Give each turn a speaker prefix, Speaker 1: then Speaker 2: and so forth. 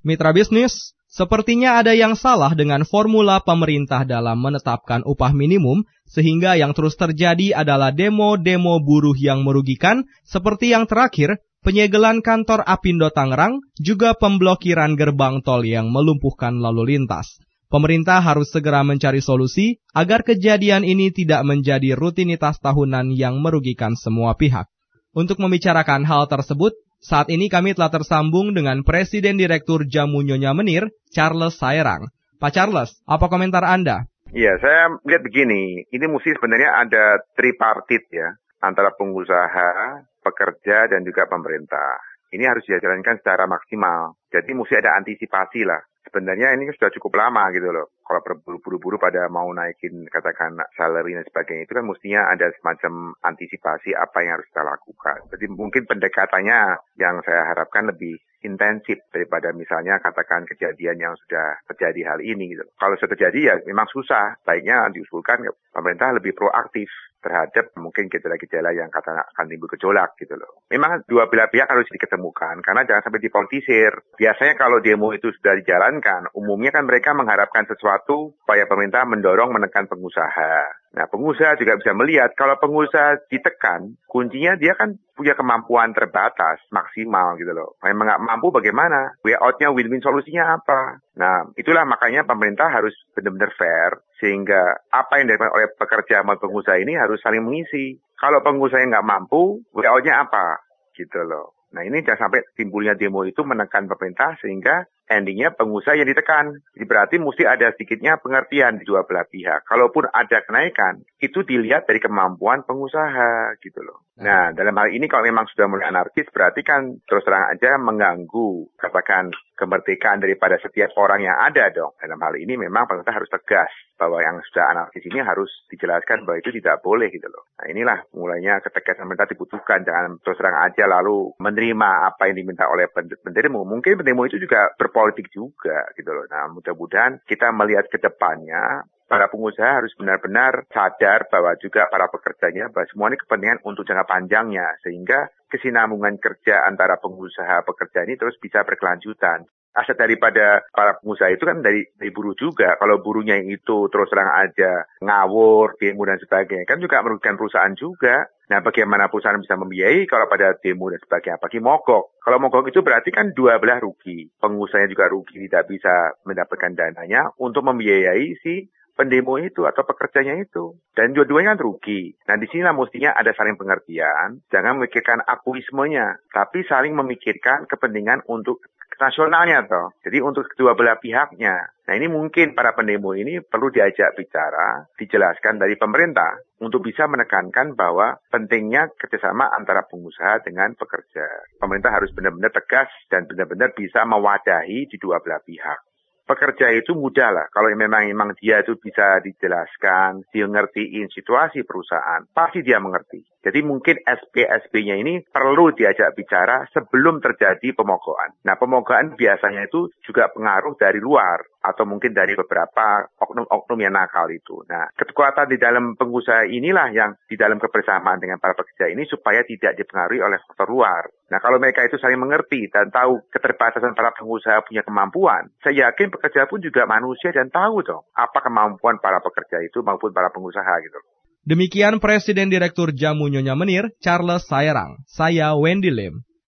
Speaker 1: Mitra bisnis, sepertinya ada yang salah dengan formula pemerintah dalam menetapkan upah minimum, sehingga yang terus terjadi adalah demo-demo buruh yang merugikan, seperti yang terakhir, penyegelan kantor Apindo Tangerang, juga pemblokiran gerbang tol yang melumpuhkan lalu lintas. Pemerintah harus segera mencari solusi agar kejadian ini tidak menjadi rutinitas tahunan yang merugikan semua pihak. Untuk membicarakan hal tersebut, saat ini kami telah tersambung dengan Presiden Direktur Jamu Nyonya Menir, Charles Saerang. Pak Charles, apa komentar Anda?
Speaker 2: Iya, saya lihat begini, ini mesti sebenarnya ada tripartit ya, antara pengusaha, pekerja, dan juga pemerintah. Ini harus dijalankan secara maksimal. Jadi mesti ada antisipasi lah sebenarnya ini sudah cukup lama gitu loh. Kalau buru-buru pada mau naikin katakan salary dan sebagainya itu kan mestinya ada semacam antisipasi apa yang harus kita lakukan. Jadi mungkin pendekatannya yang saya harapkan lebih intensif daripada misalnya katakan kejadian yang sudah terjadi hal ini. Gitu. Kalau sudah terjadi ya memang susah. Baiknya diusulkan pemerintah lebih proaktif terhadap mungkin gejala-gejala yang kata akan timbul gejolak gitu loh. Memang dua belah pihak harus diketemukan karena jangan sampai dipolitisir. Biasanya kalau demo itu sudah dijalankan, umumnya kan mereka mengharapkan sesuatu supaya pemerintah mendorong menekan pengusaha. Nah, pengusaha juga bisa melihat kalau pengusaha ditekan, kuncinya dia kan punya kemampuan terbatas, maksimal gitu loh. Memang nggak mampu bagaimana? Way out-nya win-win solusinya apa? Nah, itulah makanya pemerintah harus benar-benar fair, sehingga apa yang dilakukan oleh pekerja maupun pengusaha ini harus saling mengisi. Kalau pengusaha nggak mampu, way out-nya apa? Gitu loh. Nah ini jangan sampai timbulnya demo itu menekan pemerintah sehingga endingnya pengusaha yang ditekan. Jadi berarti mesti ada sedikitnya pengertian di dua belah pihak. Kalaupun ada kenaikan, itu dilihat dari kemampuan pengusaha gitu loh. Nah, dalam hal ini kalau memang sudah mulai anarkis, berarti kan terus terang aja mengganggu, katakan kemerdekaan daripada setiap orang yang ada dong. Dalam hal ini memang pemerintah harus tegas bahwa yang sudah anarkis ini harus dijelaskan bahwa itu tidak boleh gitu loh. Nah inilah mulainya ketegasan pemerintah dibutuhkan. Jangan terus terang aja lalu menerima apa yang diminta oleh pendemo. Mungkin pendemo itu juga berpolitik juga gitu loh. Nah mudah-mudahan kita melihat ke depannya para pengusaha harus benar-benar sadar bahwa juga para pekerjanya bahwa semua ini kepentingan untuk jangka panjangnya sehingga kesinambungan kerja antara pengusaha pekerja ini terus bisa berkelanjutan aset daripada para pengusaha itu kan dari, dari buruh juga. Kalau buruhnya itu terus terang aja ngawur, demo dan sebagainya, kan juga merugikan perusahaan juga. Nah, bagaimana perusahaan bisa membiayai kalau pada demo dan sebagainya? Bagi mogok. Kalau mogok itu berarti kan dua belah rugi. Pengusahanya juga rugi, tidak bisa mendapatkan dananya untuk membiayai si pendemo itu atau pekerjanya itu. Dan dua-duanya kan rugi. Nah di sinilah mestinya ada saling pengertian, jangan memikirkan akuismenya, tapi saling memikirkan kepentingan untuk nasionalnya toh. Jadi untuk kedua belah pihaknya. Nah ini mungkin para pendemo ini perlu diajak bicara, dijelaskan dari pemerintah untuk bisa menekankan bahwa pentingnya kerjasama antara pengusaha dengan pekerja. Pemerintah harus benar-benar tegas dan benar-benar bisa mewadahi di dua belah pihak pekerja itu mudah lah. Kalau memang memang dia itu bisa dijelaskan, dia ngertiin situasi perusahaan, pasti dia mengerti. Jadi mungkin SP-SP-nya ini perlu diajak bicara sebelum terjadi pemogokan. Nah pemogokan biasanya itu juga pengaruh dari luar atau mungkin dari beberapa oknum-oknum yang nakal itu. Nah kekuatan di dalam pengusaha inilah yang di dalam kebersamaan dengan para pekerja ini supaya tidak dipengaruhi oleh faktor luar. Nah kalau mereka itu saling mengerti dan tahu keterbatasan para pengusaha punya kemampuan, saya yakin pekerja pun juga manusia dan tahu dong apa kemampuan para pekerja itu maupun para pengusaha gitu.
Speaker 1: Demikian Presiden Direktur Jamu Nyonya Menir, Charles Sayerang. Saya Wendy Lim.